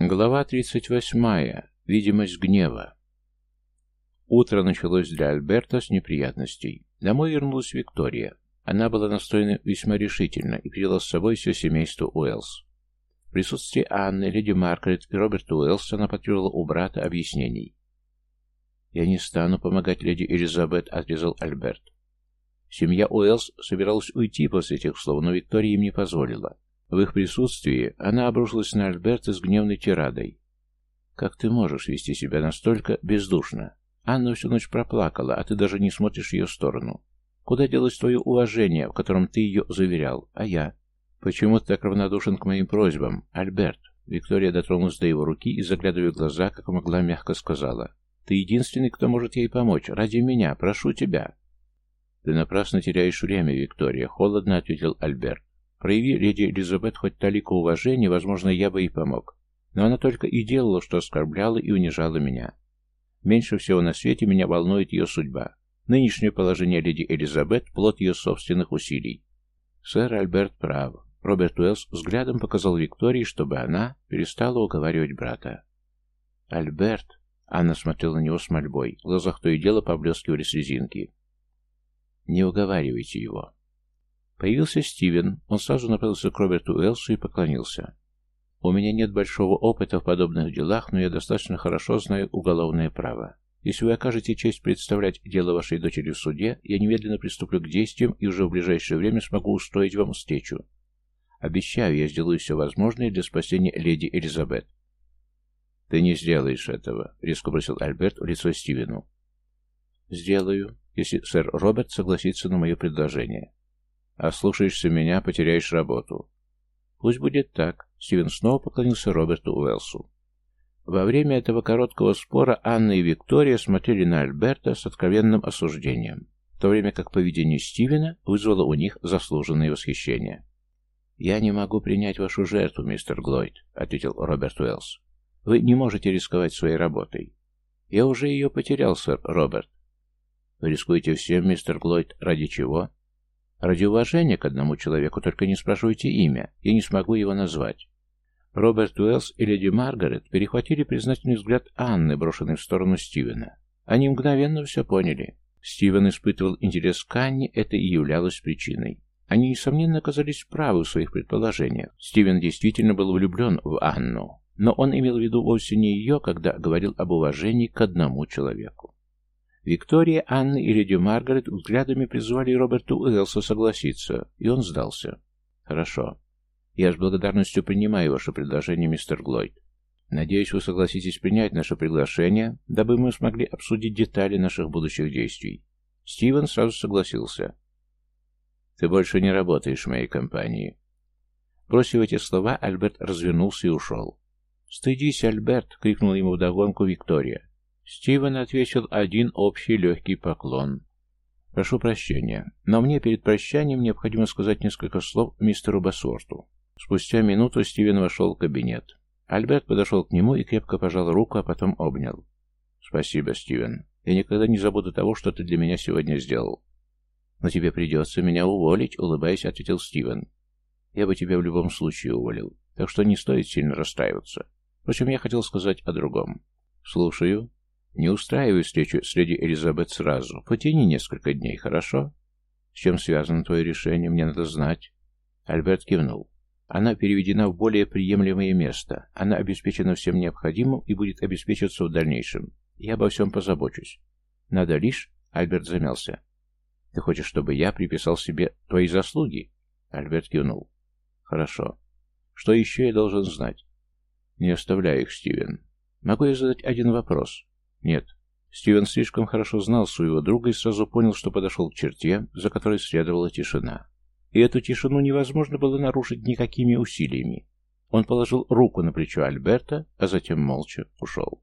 Глава 38. Видимость гнева. Утро началось для Альберта с неприятностей. Домой вернулась Виктория. Она была настроена весьма решительно и привела с собой все семейство Уэллс. В присутствии Анны, леди Маргарет и Роберта Уэллса она потребовала у брата объяснений. «Я не стану помогать леди Элизабет», — отрезал Альберт. Семья Уэллс собиралась уйти после этих слов, но Виктория им не позволила. В их присутствии она обрушилась на Альберта с гневной тирадой. «Как ты можешь вести себя настолько бездушно? Анна всю ночь проплакала, а ты даже не смотришь ее сторону. Куда делось твое уважение, в котором ты ее заверял? А я? Почему ты так равнодушен к моим просьбам, Альберт?» Виктория дотронулась до его руки и, заглядывая в глаза, как могла, мягко сказала. «Ты единственный, кто может ей помочь. Ради меня. Прошу тебя». «Ты напрасно теряешь время, Виктория», — холодно ответил Альберт. Прояви леди Элизабет хоть талику уважения, возможно, я бы ей помог. Но она только и делала, что оскорбляла и унижала меня. Меньше всего на свете меня волнует ее судьба. Нынешнее положение леди Элизабет – плод ее собственных усилий. Сэр Альберт прав. Роберт Уэллс взглядом показал Виктории, чтобы она перестала уговаривать брата. «Альберт!» — Анна смотрела на него с мольбой. В глазах то и дело поблескивали слезинки. «Не уговаривайте его. Появился Стивен. Он сразу направился к Роберту Уэлсу и поклонился. «У меня нет большого опыта в подобных делах, но я достаточно хорошо знаю уголовное право. Если вы окажете честь представлять дело вашей дочери в суде, я немедленно приступлю к действиям и уже в ближайшее время смогу устроить вам встречу. Обещаю, я сделаю все возможное для спасения леди Элизабет». «Ты не сделаешь этого», — резко бросил Альберт в лицо Стивену. «Сделаю, если сэр Роберт согласится на мое предложение. «Ослушаешься меня, потеряешь работу». «Пусть будет так», — Стивен снова поклонился Роберту Уэлсу. Во время этого короткого спора Анна и Виктория смотрели на Альберта с откровенным осуждением, в то время как поведение Стивена вызвало у них заслуженное восхищение. «Я не могу принять вашу жертву, мистер Глойд», — ответил Роберт Уэллс. «Вы не можете рисковать своей работой». «Я уже ее потерял, сэр Роберт». «Вы рискуете всем, мистер Глойд, ради чего?» Ради уважения к одному человеку только не спрашивайте имя, я не смогу его назвать. Роберт Уэллс и леди Маргарет перехватили признательный взгляд Анны, брошенный в сторону Стивена. Они мгновенно все поняли. Стивен испытывал интерес к Анне, это и являлось причиной. Они, несомненно, оказались правы в своих предположениях. Стивен действительно был влюблен в Анну, но он имел в виду вовсе не ее, когда говорил об уважении к одному человеку. Виктория, Анна и леди Маргарет взглядами призвали Роберту Уэллса согласиться, и он сдался. «Хорошо. Я с благодарностью принимаю ваше предложение, мистер Глойд. Надеюсь, вы согласитесь принять наше приглашение, дабы мы смогли обсудить детали наших будущих действий». Стивен сразу согласился. «Ты больше не работаешь в моей компании». Бросив эти слова, Альберт развернулся и ушел. «Стыдись, Альберт!» — крикнула ему вдогонку Виктория. Стивен ответил один общий легкий поклон. «Прошу прощения, но мне перед прощанием необходимо сказать несколько слов мистеру Басворту». Спустя минуту Стивен вошел в кабинет. Альберт подошел к нему и крепко пожал руку, а потом обнял. «Спасибо, Стивен. Я никогда не забуду того, что ты для меня сегодня сделал». «Но тебе придется меня уволить», — улыбаясь, ответил Стивен. «Я бы тебя в любом случае уволил, так что не стоит сильно расстраиваться. Впрочем, я хотел сказать о другом». «Слушаю». Не устраивай встречу с леди Элизабет сразу. Потяни несколько дней, хорошо? С чем связано твое решение, мне надо знать. Альберт кивнул. Она переведена в более приемлемое место. Она обеспечена всем необходимым и будет обеспечиваться в дальнейшем. Я обо всем позабочусь. Надо лишь... Альберт замялся. Ты хочешь, чтобы я приписал себе твои заслуги? Альберт кивнул. Хорошо. Что еще я должен знать? Не оставляй их, Стивен. Могу я задать один вопрос? Нет. Стивен слишком хорошо знал своего друга и сразу понял, что подошел к черте, за которой следовала тишина. И эту тишину невозможно было нарушить никакими усилиями. Он положил руку на плечо Альберта, а затем молча ушел.